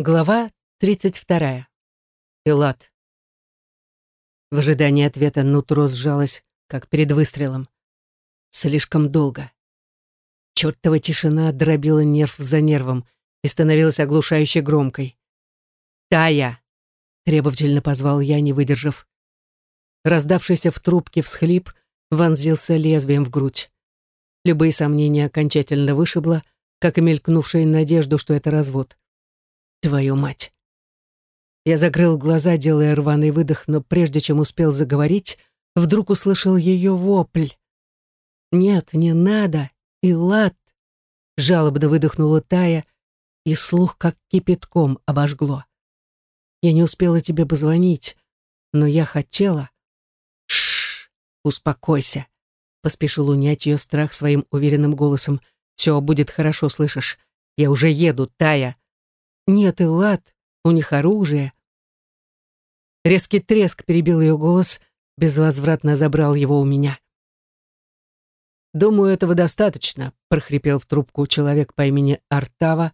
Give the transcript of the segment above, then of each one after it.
Глава 32. Пилат. В ожидании ответа нутро сжалось, как перед выстрелом. Слишком долго. Чертова тишина дробила нерв за нервом и становилась оглушающе громкой. «Тая!» — требовательно позвал я, не выдержав. Раздавшийся в трубке всхлип вонзился лезвием в грудь. Любые сомнения окончательно вышибло, как и мелькнувшая надежду, что это развод. Твою мать. Я закрыл глаза, делая рваный выдох, но прежде чем успел заговорить, вдруг услышал ее вопль. «Нет, не надо, Илат!» Жалобно выдохнула Тая, и слух как кипятком обожгло. «Я не успела тебе позвонить, но я хотела...» «Шш, успокойся!» Поспешил унять ее страх своим уверенным голосом. «Все будет хорошо, слышишь? Я уже еду, Тая!» Нет, и лад, у них оружие. Резкий треск перебил ее голос, безвозвратно забрал его у меня. «Думаю, этого достаточно», — прохрипел в трубку человек по имени Артава,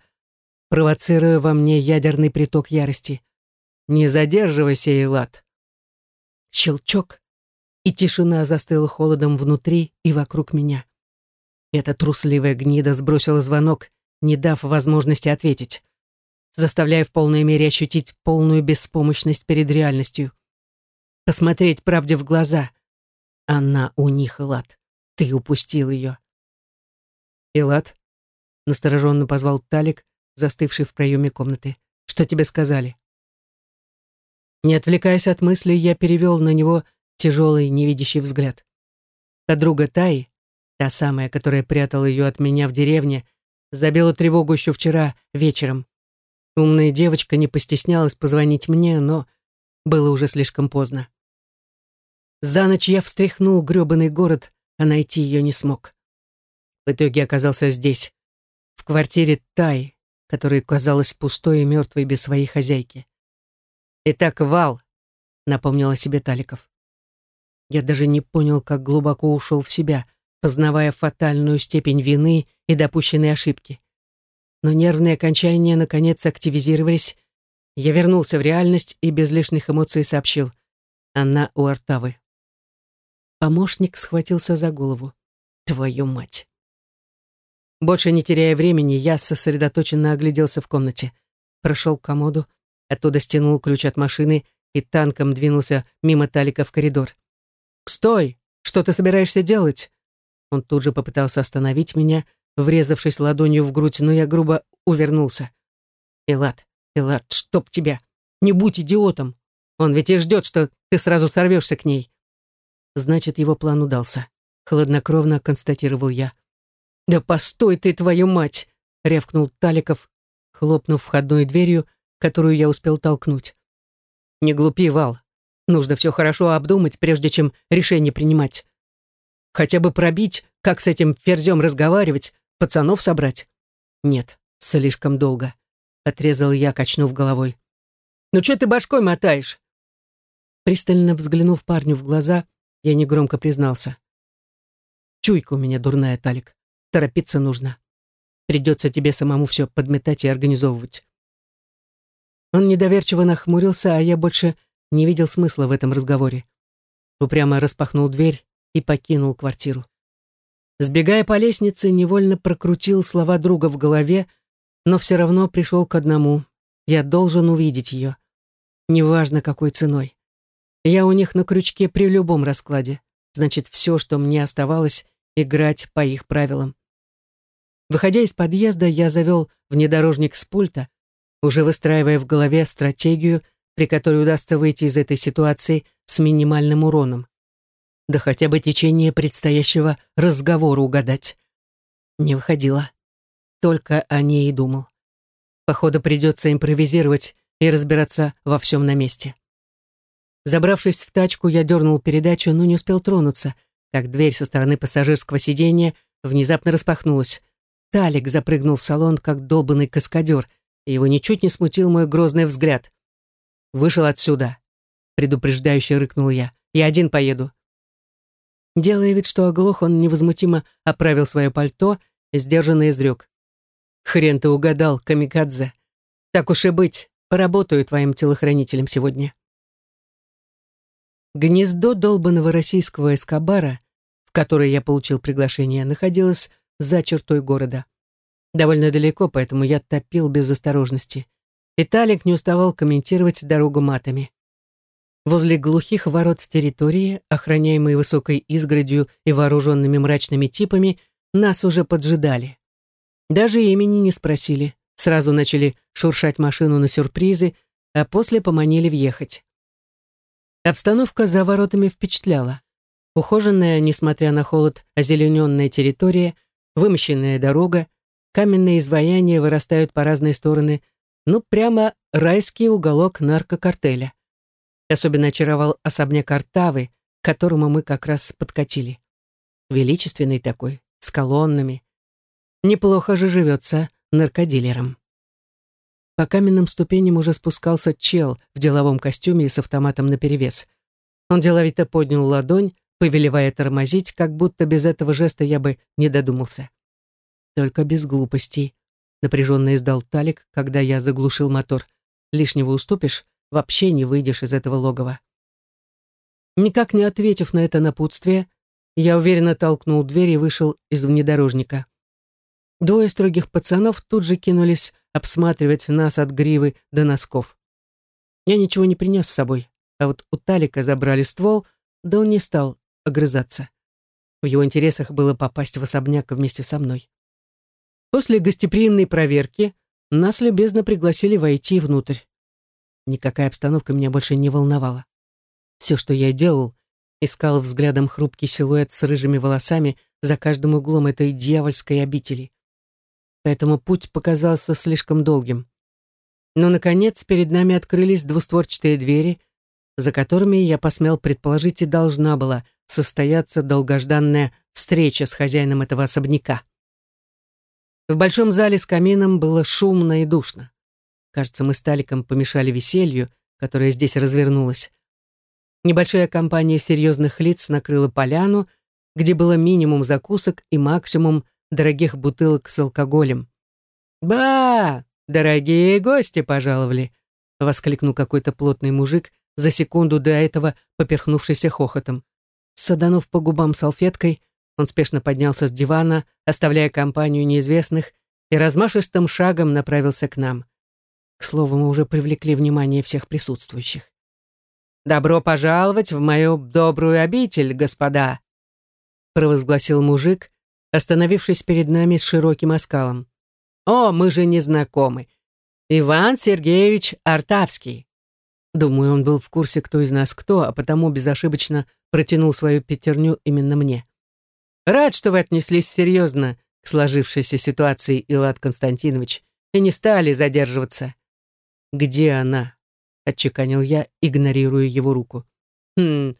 провоцируя во мне ядерный приток ярости. «Не задерживайся, Эйлат». Щелчок, и тишина застыла холодом внутри и вокруг меня. Эта трусливая гнида сбросила звонок, не дав возможности ответить заставляя в полной мере ощутить полную беспомощность перед реальностью. Посмотреть правде в глаза. Она у них, Элат. Ты упустил ее. Элат, настороженно позвал Талик, застывший в проеме комнаты. Что тебе сказали? Не отвлекаясь от мыслей, я перевел на него тяжелый невидящий взгляд. Подруга Таи, та самая, которая прятала ее от меня в деревне, забила тревогу еще вчера вечером. Умная девочка не постеснялась позвонить мне, но было уже слишком поздно. За ночь я встряхнул грёбаный город, а найти ее не смог. В итоге оказался здесь, в квартире Тай, которая казалась пустой и мертвой без своей хозяйки. «Итак, Вал», — напомнил о себе Таликов. Я даже не понял, как глубоко ушел в себя, познавая фатальную степень вины и допущенной ошибки но нервные окончания наконец активизировались. Я вернулся в реальность и без лишних эмоций сообщил. Она у Артавы. Помощник схватился за голову. Твою мать. Больше не теряя времени, я сосредоточенно огляделся в комнате. Прошел к комоду, оттуда стянул ключ от машины и танком двинулся мимо Талика в коридор. «Стой! Что ты собираешься делать?» Он тут же попытался остановить меня, врезавшись ладонью в грудь, но я грубо увернулся. «Элат, Элат, чтоб тебя! Не будь идиотом! Он ведь и ждет, что ты сразу сорвешься к ней!» Значит, его план удался. Хладнокровно констатировал я. «Да постой ты, твою мать!» — рявкнул Таликов, хлопнув входной дверью, которую я успел толкнуть. «Не глупи, Вал. Нужно все хорошо обдумать, прежде чем решение принимать. Хотя бы пробить, как с этим ферзем разговаривать, Пацанов собрать? Нет, слишком долго. Отрезал я, качнув головой. Ну что ты башкой мотаешь? Пристально взглянув парню в глаза, я негромко признался. Чуйка у меня дурная, Талик. Торопиться нужно. Придется тебе самому все подметать и организовывать. Он недоверчиво нахмурился, а я больше не видел смысла в этом разговоре. Упрямо распахнул дверь и покинул квартиру. Сбегая по лестнице, невольно прокрутил слова друга в голове, но все равно пришел к одному. Я должен увидеть ее. Неважно, какой ценой. Я у них на крючке при любом раскладе. Значит, все, что мне оставалось, играть по их правилам. Выходя из подъезда, я завел внедорожник с пульта, уже выстраивая в голове стратегию, при которой удастся выйти из этой ситуации с минимальным уроном да хотя бы течение предстоящего разговора угадать. Не выходило. Только о ней и думал. Походу, придется импровизировать и разбираться во всем на месте. Забравшись в тачку, я дернул передачу, но не успел тронуться, как дверь со стороны пассажирского сиденья внезапно распахнулась. Талик запрыгнул в салон, как долбанный каскадер, и его ничуть не смутил мой грозный взгляд. «Вышел отсюда», — предупреждающе рыкнул я. «Я один поеду». Делая вид, что оглох, он невозмутимо оправил свое пальто и сдержанно изрек. «Хрен ты угадал, камикадзе. Так уж и быть, поработаю твоим телохранителем сегодня. Гнездо долбанного российского эскобара, в которое я получил приглашение, находилось за чертой города. Довольно далеко, поэтому я топил без осторожности. Виталик не уставал комментировать дорогу матами. Возле глухих ворот территории, охраняемой высокой изгородью и вооруженными мрачными типами, нас уже поджидали. Даже имени не спросили, сразу начали шуршать машину на сюрпризы, а после поманили въехать. Обстановка за воротами впечатляла. Ухоженная, несмотря на холод, озелененная территория, вымощенная дорога, каменные изваяния вырастают по разные стороны, ну, прямо райский уголок наркокартеля. Особенно очаровал особняк Артавы, к которому мы как раз подкатили. Величественный такой, с колоннами. Неплохо же живется наркодилером. По каменным ступеням уже спускался чел в деловом костюме и с автоматом наперевес. Он деловито поднял ладонь, повелевая тормозить, как будто без этого жеста я бы не додумался. Только без глупостей. Напряженно издал Талик, когда я заглушил мотор. Лишнего уступишь, вообще не выйдешь из этого логова. Никак не ответив на это напутствие, я уверенно толкнул дверь и вышел из внедорожника. Двое строгих пацанов тут же кинулись обсматривать нас от гривы до носков. Я ничего не принес с собой, а вот у Талика забрали ствол, да он не стал огрызаться. В его интересах было попасть в особняк вместе со мной. После гостеприимной проверки нас любезно пригласили войти внутрь. Никакая обстановка меня больше не волновала. Все, что я делал, искал взглядом хрупкий силуэт с рыжими волосами за каждым углом этой дьявольской обители. Поэтому путь показался слишком долгим. Но, наконец, перед нами открылись двустворчатые двери, за которыми, я посмел предположить, и должна была состояться долгожданная встреча с хозяином этого особняка. В большом зале с камином было шумно и душно. Кажется, мы с Таликом помешали веселью, которое здесь развернулось. Небольшая компания серьезных лиц накрыла поляну, где было минимум закусок и максимум дорогих бутылок с алкоголем. «Ба! Дорогие гости пожаловали!» — воскликнул какой-то плотный мужик, за секунду до этого поперхнувшийся хохотом. Саданув по губам салфеткой, он спешно поднялся с дивана, оставляя компанию неизвестных, и размашистым шагом направился к нам. К слову, мы уже привлекли внимание всех присутствующих. «Добро пожаловать в мою добрую обитель, господа!» провозгласил мужик, остановившись перед нами с широким оскалом. «О, мы же не знакомы! Иван Сергеевич Артавский!» Думаю, он был в курсе, кто из нас кто, а потому безошибочно протянул свою пятерню именно мне. «Рад, что вы отнеслись серьезно к сложившейся ситуации, Илад Константинович, и не стали задерживаться. «Где она?» — отчеканил я, игнорируя его руку. «Хм,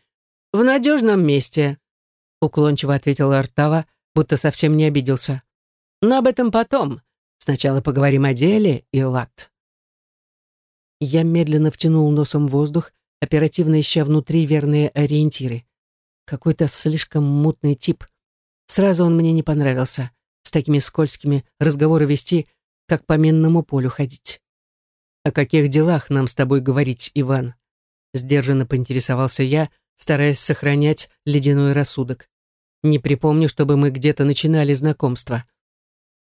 в надежном месте», — уклончиво ответил Артава, будто совсем не обиделся. «Но об этом потом. Сначала поговорим о деле, и лад». Я медленно втянул носом воздух, оперативно ища внутри верные ориентиры. Какой-то слишком мутный тип. Сразу он мне не понравился. С такими скользкими разговоры вести, как по минному полю ходить. «О каких делах нам с тобой говорить, Иван?» Сдержанно поинтересовался я, стараясь сохранять ледяной рассудок. Не припомню, чтобы мы где-то начинали знакомство.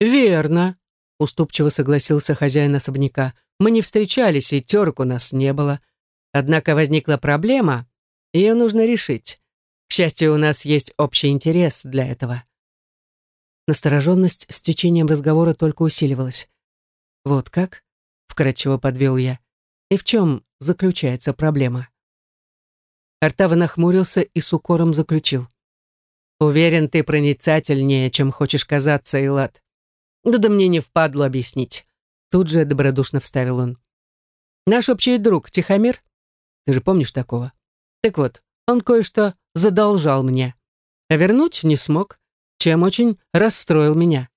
«Верно», — уступчиво согласился хозяин особняка. «Мы не встречались, и терок у нас не было. Однако возникла проблема, ее нужно решить. К счастью, у нас есть общий интерес для этого». Настороженность с течением разговора только усиливалась. «Вот как?» Вкратчиво подвел я. И в чем заключается проблема? Артава нахмурился и с укором заключил. Уверен, ты проницательнее, чем хочешь казаться, Илат. Да да мне не впадло объяснить. Тут же добродушно вставил он. Наш общий друг Тихомир, ты же помнишь такого? Так вот, он кое-что задолжал мне, а вернуть не смог, чем очень расстроил меня.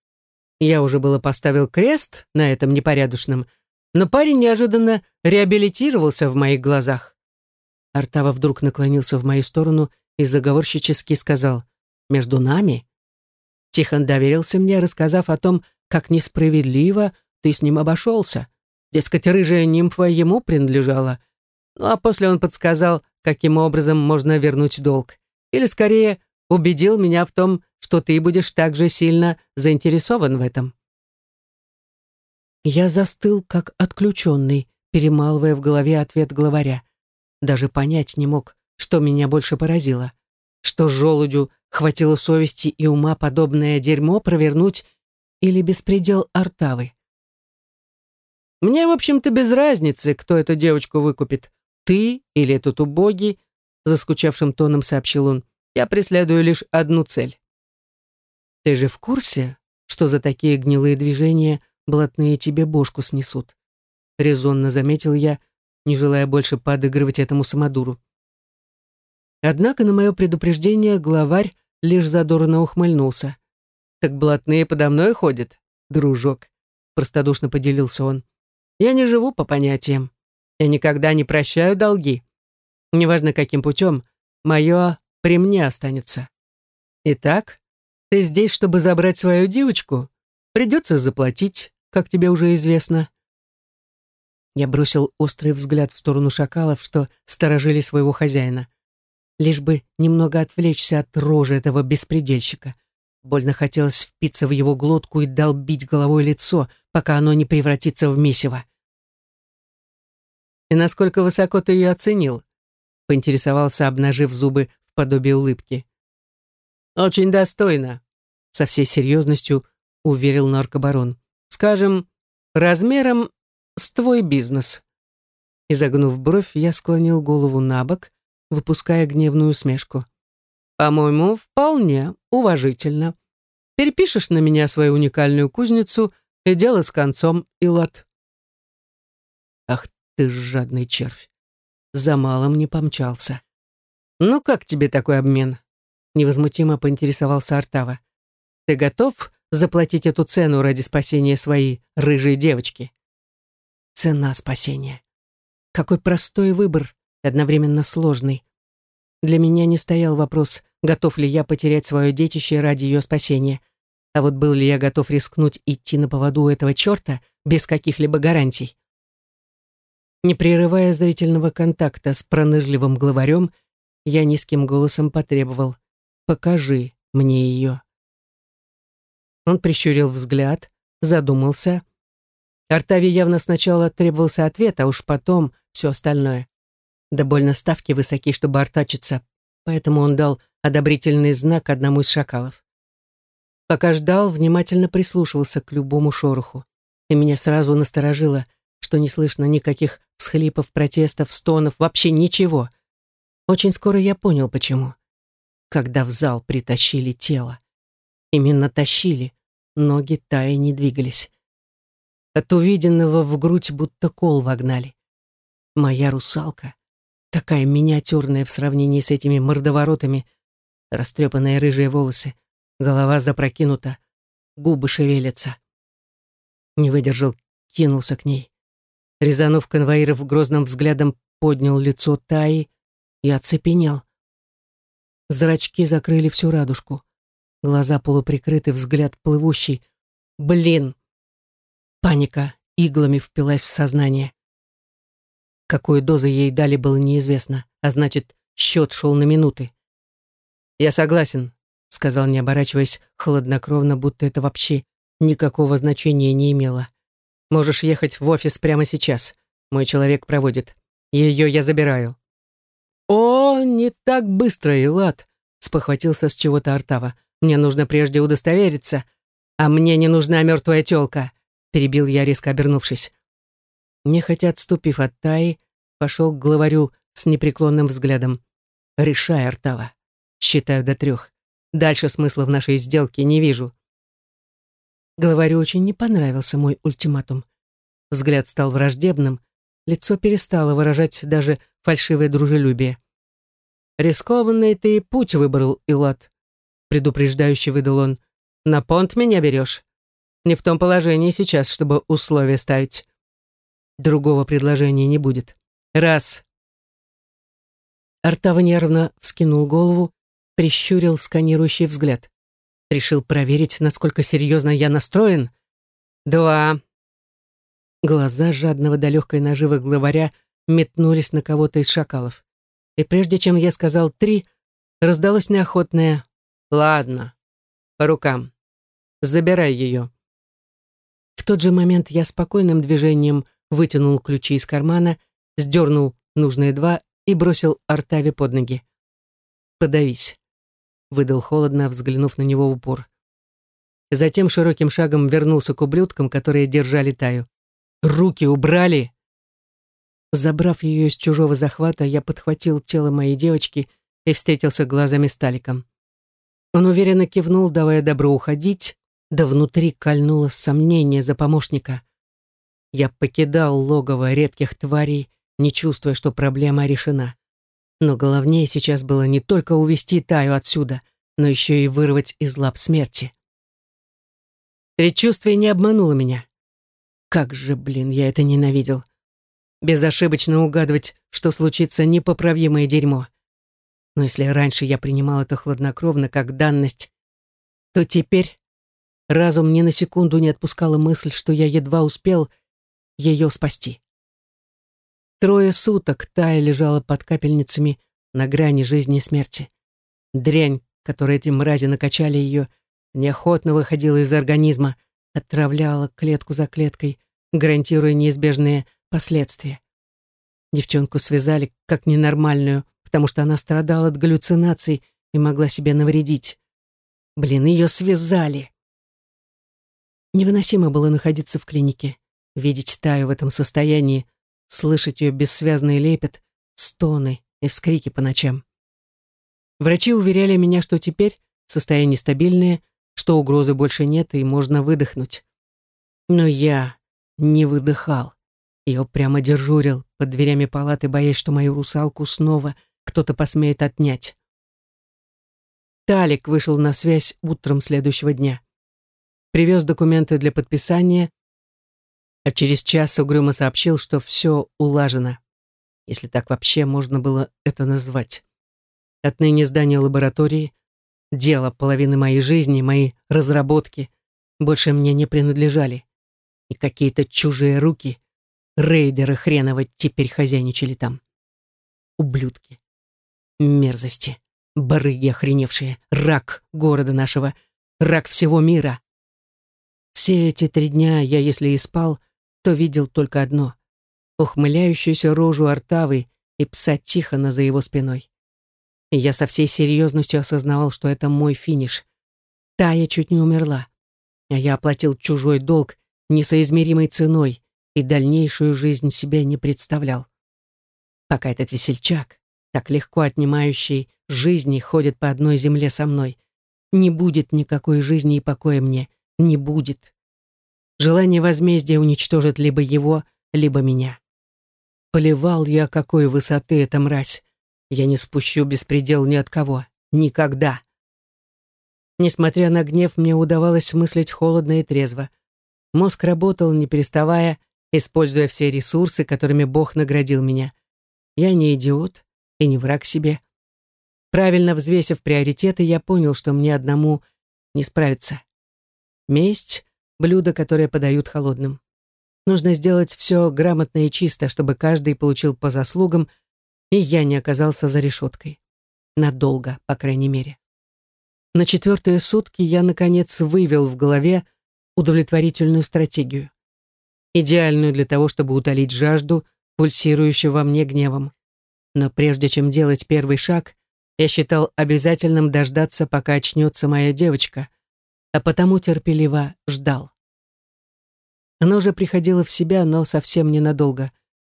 Я уже было поставил крест на этом непорядочном, но парень неожиданно реабилитировался в моих глазах. Артава вдруг наклонился в мою сторону и заговорщически сказал «Между нами?» Тихон доверился мне, рассказав о том, как несправедливо ты с ним обошелся. Дескать, рыжая нимфа ему принадлежала. Ну а после он подсказал, каким образом можно вернуть долг. Или, скорее, убедил меня в том, что ты будешь также сильно заинтересован в этом. Я застыл, как отключенный, перемалывая в голове ответ главаря. Даже понять не мог, что меня больше поразило. Что желудю хватило совести и ума подобное дерьмо провернуть или беспредел Артавы. Мне, в общем-то, без разницы, кто эту девочку выкупит. Ты или этот убогий, заскучавшим тоном сообщил он. Я преследую лишь одну цель. Ты же в курсе, что за такие гнилые движения блатные тебе бошку снесут? Резонно заметил я, не желая больше подыгрывать этому самодуру. Однако на мое предупреждение главарь лишь задорно ухмыльнулся. «Так блатные подо мной ходят, дружок», — простодушно поделился он. «Я не живу по понятиям. Я никогда не прощаю долги. Неважно, каким путем, мое при мне останется. Итак, ты здесь, чтобы забрать свою девочку? Придется заплатить, как тебе уже известно». Я бросил острый взгляд в сторону шакалов, что сторожили своего хозяина. Лишь бы немного отвлечься от рожи этого беспредельщика. Больно хотелось впиться в его глотку и долбить головой лицо, пока оно не превратится в месиво. «И насколько высоко ты ее оценил?» — поинтересовался, обнажив зубы в подобие улыбки. «Очень достойно», — со всей серьезностью уверил наркобарон. «Скажем, размером с твой бизнес». Изогнув бровь, я склонил голову на бок, выпуская гневную смешку. «По-моему, вполне уважительно. Перепишешь на меня свою уникальную кузницу, и дело с концом, Илот». «Ах ты жадный червь! За малым не помчался». «Ну как тебе такой обмен?» Невозмутимо поинтересовался Артава. «Ты готов заплатить эту цену ради спасения своей рыжей девочки?» «Цена спасения. Какой простой выбор одновременно сложный. Для меня не стоял вопрос, готов ли я потерять свое детище ради ее спасения. А вот был ли я готов рискнуть идти на поводу этого черта без каких-либо гарантий? Не прерывая зрительного контакта с пронырливым главарем, я низким голосом потребовал «Покажи мне ее». Он прищурил взгляд, задумался. Артави явно сначала требовался ответ, а уж потом все остальное. Да больно ставки высоки, чтобы артачиться, поэтому он дал одобрительный знак одному из шакалов. Пока ждал, внимательно прислушивался к любому шороху. И меня сразу насторожило, что не слышно никаких всхлипов, протестов, стонов, вообще ничего. Очень скоро я понял, почему. Когда в зал притащили тело. Именно тащили, ноги тая не двигались. От увиденного в грудь будто кол вогнали. Моя русалка такая миниатюрная в сравнении с этими мордоворотами, растрепанные рыжие волосы, голова запрокинута, губы шевелятся. Не выдержал, кинулся к ней. Резанув конвоиров грозным взглядом, поднял лицо Таи и оцепенел. Зрачки закрыли всю радужку. Глаза полуприкрыты, взгляд плывущий. Блин! Паника иглами впилась в сознание. Какую дозу ей дали, было неизвестно, а значит, счет шел на минуты. «Я согласен», — сказал, не оборачиваясь, хладнокровно, будто это вообще никакого значения не имело. «Можешь ехать в офис прямо сейчас. Мой человек проводит. Ее я забираю». «О, не так быстро, Илат», — спохватился с чего-то Артава. «Мне нужно прежде удостовериться. А мне не нужна мертвая тёлка», — перебил я, резко обернувшись. Нехотя отступив от Таи, пошел к главарю с непреклонным взглядом. «Решай, Артава. Считаю до трех. Дальше смысла в нашей сделке не вижу». Главарю очень не понравился мой ультиматум. Взгляд стал враждебным, лицо перестало выражать даже фальшивое дружелюбие. «Рискованный ты путь выбрал, Илат», — предупреждающе выдал он. «На понт меня берешь? Не в том положении сейчас, чтобы условия ставить. Другого предложения не будет. Раз. Артава нервно вскинул голову, прищурил сканирующий взгляд. Решил проверить, насколько серьезно я настроен. Два. Глаза жадного до легкой наживы главаря метнулись на кого-то из шакалов. И прежде чем я сказал «три», раздалось неохотное «Ладно, по рукам. Забирай ее». В тот же момент я спокойным движением вытянул ключи из кармана, сдернул нужные два и бросил Артаве под ноги. «Подавись», — выдал холодно, взглянув на него в упор. Затем широким шагом вернулся к ублюдкам, которые держали Таю. «Руки убрали!» Забрав ее из чужого захвата, я подхватил тело моей девочки и встретился глазами с Таликом. Он уверенно кивнул, давая добро уходить, да внутри кольнуло сомнение за помощника. Я покидал логово редких тварей, не чувствуя, что проблема решена. Но главнее сейчас было не только увести Таю отсюда, но еще и вырвать из лап смерти. Предчувствие не обмануло меня. Как же, блин, я это ненавидел. Безошибочно угадывать, что случится непоправимое дерьмо. Но если раньше я принимал это хладнокровно как данность, то теперь разум ни на секунду не отпускала мысль, что я едва успел ее спасти. Трое суток Тая лежала под капельницами на грани жизни и смерти. Дрянь, которой эти мрази накачали ее, неохотно выходила из организма, отравляла клетку за клеткой, гарантируя неизбежные последствия. Девчонку связали как ненормальную, потому что она страдала от галлюцинаций и могла себе навредить. Блин, ее связали. Невыносимо было находиться в клинике, видеть Таю в этом состоянии, слышать ее бессвязный лепет, стоны и вскрики по ночам. Врачи уверяли меня, что теперь состояние стабильное, что угрозы больше нет и можно выдохнуть. Но я не выдыхал. Я прямо дежурил под дверями палаты, боясь, что мою русалку снова кто-то посмеет отнять. Талик вышел на связь утром следующего дня. Привез документы для подписания, а через час угрюмо сообщил, что все улажено, если так вообще можно было это назвать. Отныне здание лаборатории, дело половины моей жизни, мои разработки больше мне не принадлежали. И какие-то чужие руки, рейдеры хреново, теперь хозяйничали там. Ублюдки. Мерзости. Барыги охреневшие. Рак города нашего. Рак всего мира. Все эти три дня я, если и спал, то видел только одно — ухмыляющуюся рожу Артавы и пса Тихона за его спиной. И я со всей серьезностью осознавал, что это мой финиш. Тая чуть не умерла, а я оплатил чужой долг несоизмеримой ценой и дальнейшую жизнь себе не представлял. Пока этот весельчак, так легко отнимающий жизни, ходит по одной земле со мной, не будет никакой жизни и покоя мне, не будет. Желание возмездия уничтожит либо его, либо меня. Поливал я, какой высоты эта мразь. Я не спущу беспредел ни от кого. Никогда. Несмотря на гнев, мне удавалось мыслить холодно и трезво. Мозг работал, не переставая, используя все ресурсы, которыми Бог наградил меня. Я не идиот и не враг себе. Правильно взвесив приоритеты, я понял, что мне одному не справиться. Месть блюдо, которое подают холодным. Нужно сделать все грамотно и чисто, чтобы каждый получил по заслугам, и я не оказался за решеткой. Надолго, по крайней мере. На четвертые сутки я, наконец, вывел в голове удовлетворительную стратегию. Идеальную для того, чтобы утолить жажду, пульсирующую во мне гневом. Но прежде чем делать первый шаг, я считал обязательным дождаться, пока очнется моя девочка, а потому терпеливо ждал. Она уже приходила в себя, но совсем ненадолго.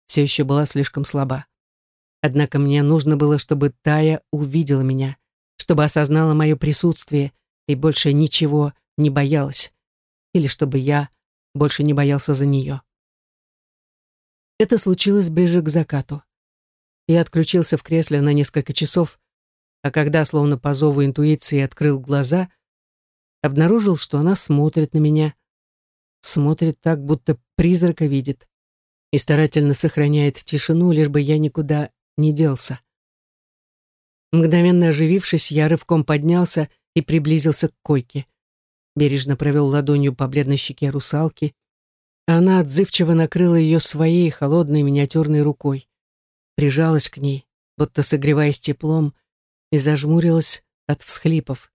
Все еще была слишком слаба. Однако мне нужно было, чтобы Тая увидела меня, чтобы осознала мое присутствие и больше ничего не боялась. Или чтобы я больше не боялся за нее. Это случилось ближе к закату. Я отключился в кресле на несколько часов, а когда, словно по зову интуиции, открыл глаза, обнаружил, что она смотрит на меня. Смотрит так, будто призрака видит. И старательно сохраняет тишину, лишь бы я никуда не делся. Мгновенно оживившись, я рывком поднялся и приблизился к койке. Бережно провел ладонью по бледной щеке русалки, Она отзывчиво накрыла ее своей холодной миниатюрной рукой, прижалась к ней, будто согреваясь теплом, и зажмурилась от всхлипов.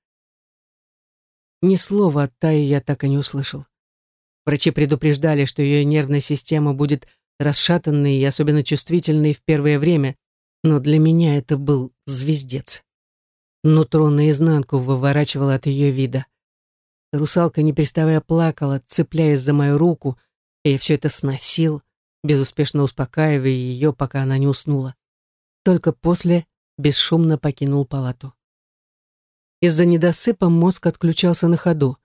Ни слова от Таи я так и не услышал. Врачи предупреждали, что ее нервная система будет расшатанной и особенно чувствительной в первое время, но для меня это был звездец. Нутро наизнанку выворачивало от ее вида. Русалка, не переставая, плакала, цепляясь за мою руку, и я все это сносил, безуспешно успокаивая ее, пока она не уснула. Только после бесшумно покинул палату. Из-за недосыпа мозг отключался на ходу.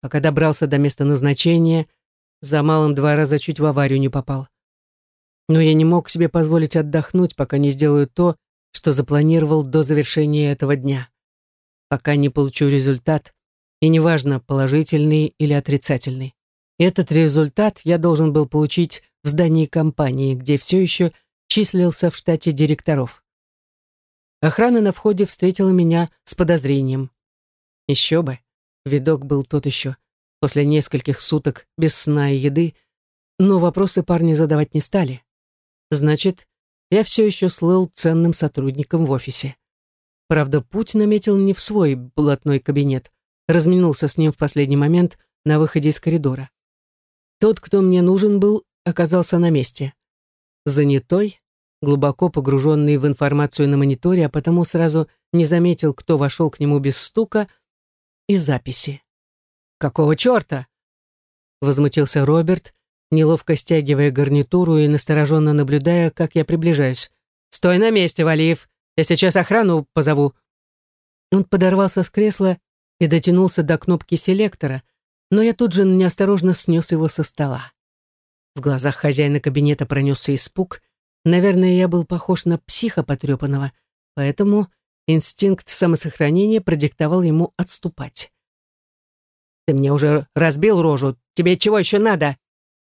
Пока добрался до места назначения, за малым два раза чуть в аварию не попал. Но я не мог себе позволить отдохнуть, пока не сделаю то, что запланировал до завершения этого дня. Пока не получу результат, и неважно, положительный или отрицательный. Этот результат я должен был получить в здании компании, где все еще числился в штате директоров. Охрана на входе встретила меня с подозрением. Еще бы, видок был тот еще. После нескольких суток без сна и еды, но вопросы парни задавать не стали. Значит, я все еще слыл ценным сотрудником в офисе. Правда, путь наметил не в свой блатной кабинет, разминулся с ним в последний момент на выходе из коридора. Тот, кто мне нужен был, оказался на месте. Занятой, глубоко погруженный в информацию на мониторе, а потому сразу не заметил, кто вошел к нему без стука и записи. «Какого черта?» Возмутился Роберт, неловко стягивая гарнитуру и настороженно наблюдая, как я приближаюсь. «Стой на месте, Валиев! Я сейчас охрану позову!» Он подорвался с кресла и дотянулся до кнопки селектора, но я тут же неосторожно снес его со стола. В глазах хозяина кабинета пронесся испуг — Наверное, я был похож на психа потрепанного, поэтому инстинкт самосохранения продиктовал ему отступать. «Ты мне уже разбил рожу. Тебе чего еще надо?»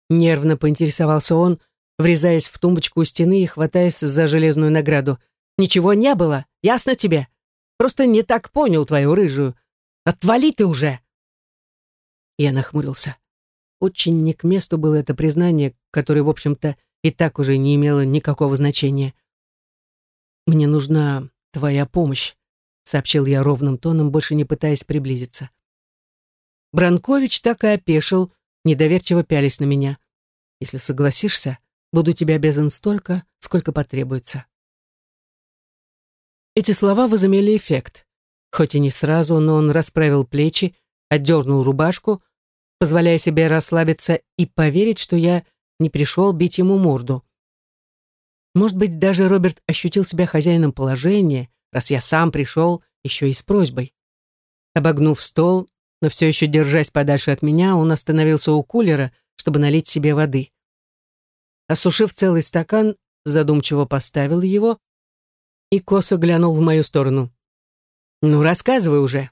Нервно поинтересовался он, врезаясь в тумбочку у стены и хватаясь за железную награду. «Ничего не было, ясно тебе? Просто не так понял твою рыжую. Отвали ты уже!» Я нахмурился. Очень не к месту было это признание, которое, в общем-то, и так уже не имело никакого значения. «Мне нужна твоя помощь», — сообщил я ровным тоном, больше не пытаясь приблизиться. Бранкович так и опешил, недоверчиво пялись на меня. «Если согласишься, буду тебе обязан столько, сколько потребуется». Эти слова возымели эффект. Хоть и не сразу, но он расправил плечи, отдернул рубашку, позволяя себе расслабиться и поверить, что я не пришел бить ему морду. Может быть, даже Роберт ощутил себя хозяином положения, раз я сам пришел еще и с просьбой. Обогнув стол, но все еще держась подальше от меня, он остановился у кулера, чтобы налить себе воды. Осушив целый стакан, задумчиво поставил его и косо глянул в мою сторону. «Ну, рассказывай уже».